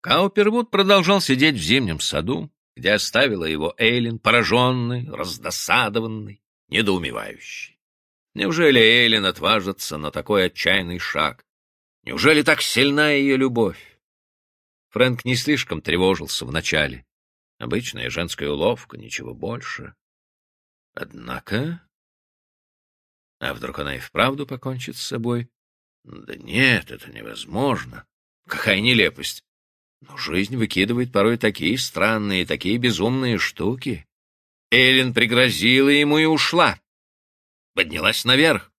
Каупервуд продолжал сидеть в зимнем саду, где оставила его Эйлин, пораженный, раздосадованный, недоумевающий. Неужели Эйлин отважится на такой отчаянный шаг? Неужели так сильна ее любовь? Фрэнк не слишком тревожился вначале. Обычная женская уловка, ничего больше. Однако... А вдруг она и вправду покончит с собой? Да нет, это невозможно. Какая нелепость. Но жизнь выкидывает порой такие странные, такие безумные штуки. Эллен пригрозила ему и ушла. Поднялась наверх.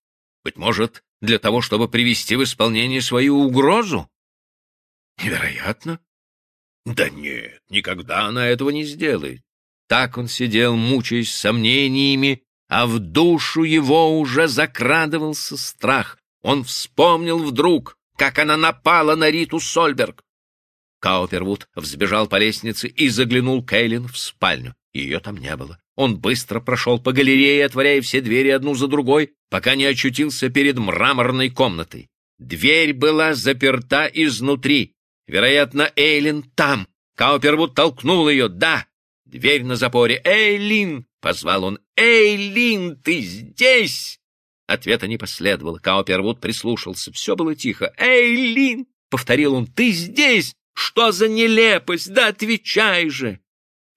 Быть может, для того, чтобы привести в исполнение свою угрозу? Невероятно. Да нет, никогда она этого не сделает. Так он сидел, мучаясь сомнениями, а в душу его уже закрадывался страх. Он вспомнил вдруг, как она напала на Риту Сольберг. Каупервуд взбежал по лестнице и заглянул Кейлин в спальню. Ее там не было. Он быстро прошел по галерее, отворяя все двери одну за другой, пока не очутился перед мраморной комнатой. Дверь была заперта изнутри. Вероятно, Эйлин там. Каупервуд толкнул ее. Да, дверь на запоре. «Эйлин!» — позвал он. «Эйлин, ты здесь?» Ответа не последовало. Каупервуд прислушался. Все было тихо. «Эйлин!» — повторил он. «Ты здесь? Что за нелепость? Да отвечай же!»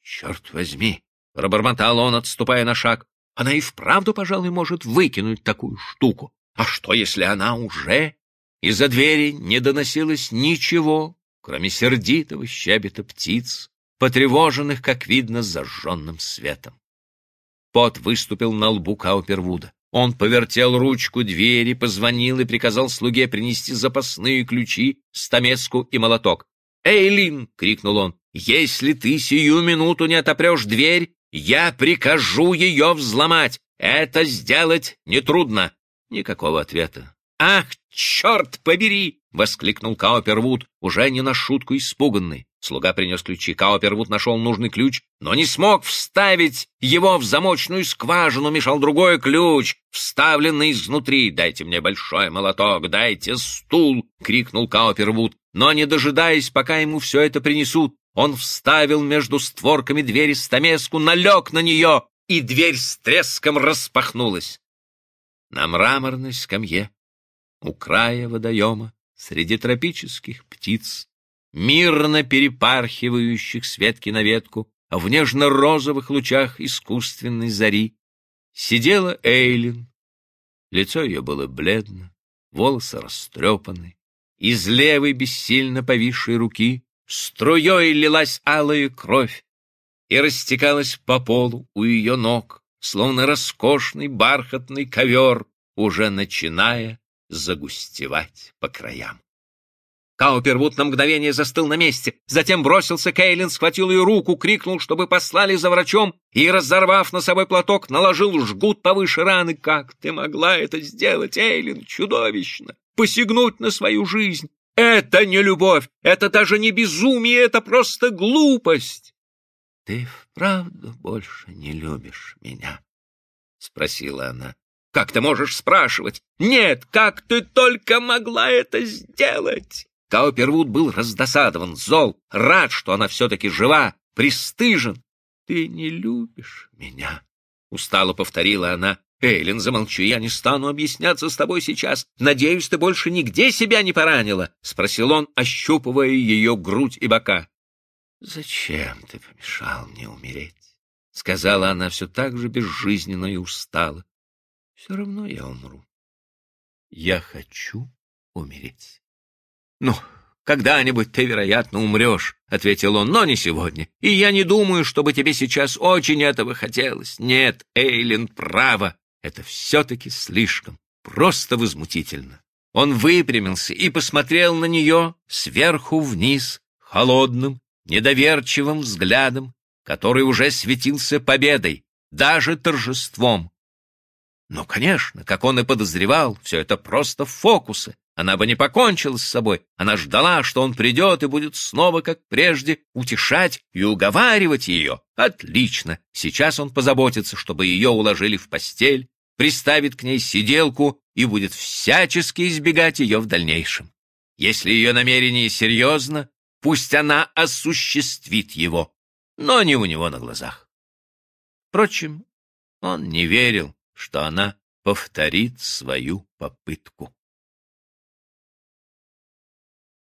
«Черт возьми!» — пробормотал он, отступая на шаг. «Она и вправду, пожалуй, может выкинуть такую штуку. А что, если она уже...» Из-за двери не доносилось ничего, кроме сердитого щебета птиц, потревоженных, как видно, зажженным светом. Пот выступил на лбу Каупервуда. Он повертел ручку двери, позвонил и приказал слуге принести запасные ключи, стамеску и молоток. «Эйлин!» — крикнул он. «Если ты сию минуту не отопрешь дверь, я прикажу ее взломать. Это сделать нетрудно». Никакого ответа. «Ах, черт побери!» — воскликнул Каупервуд, уже не на шутку испуганный. Слуга принес ключи. Каупервуд нашел нужный ключ, но не смог вставить его в замочную скважину. Мешал другой ключ, вставленный изнутри. «Дайте мне большой молоток, дайте стул!» — крикнул Каупервуд. Но, не дожидаясь, пока ему все это принесут, он вставил между створками двери стамеску, налег на нее, и дверь с треском распахнулась. На мраморной скамье у края водоема среди тропических птиц мирно перепархивающих с ветки на ветку, в нежно-розовых лучах искусственной зари, сидела Эйлин. Лицо ее было бледно, волосы растрепаны. Из левой бессильно повисшей руки струей лилась алая кровь и растекалась по полу у ее ног, словно роскошный бархатный ковер, уже начиная загустевать по краям. Каупервуд на мгновение застыл на месте, затем бросился к Эйлин, схватил ее руку, крикнул, чтобы послали за врачом, и, разорвав на собой платок, наложил жгут повыше раны. «Как ты могла это сделать, Эйлин? Чудовищно! Посягнуть на свою жизнь! Это не любовь, это даже не безумие, это просто глупость!» «Ты вправду больше не любишь меня?» — спросила она. «Как ты можешь спрашивать? Нет, как ты только могла это сделать?» Каупервуд был раздосадован, зол, рад, что она все-таки жива, пристыжен. — Ты не любишь меня, — устало повторила она. — Эйлин, замолчи, я не стану объясняться с тобой сейчас. Надеюсь, ты больше нигде себя не поранила? — спросил он, ощупывая ее грудь и бока. — Зачем ты помешал мне умереть? — сказала она все так же безжизненно и устало. — Все равно я умру. Я хочу умереть. «Ну, когда-нибудь ты, вероятно, умрешь», — ответил он, — «но не сегодня. И я не думаю, чтобы тебе сейчас очень этого хотелось. Нет, Эйлин, право, это все-таки слишком, просто возмутительно». Он выпрямился и посмотрел на нее сверху вниз, холодным, недоверчивым взглядом, который уже светился победой, даже торжеством. Но, конечно, как он и подозревал, все это просто фокусы, она бы не покончила с собой. Она ждала, что он придет и будет снова, как прежде, утешать и уговаривать ее. Отлично. Сейчас он позаботится, чтобы ее уложили в постель, приставит к ней сиделку и будет всячески избегать ее в дальнейшем. Если ее намерение серьезно, пусть она осуществит его, но не у него на глазах. Впрочем, он не верил, что она повторит свою попытку.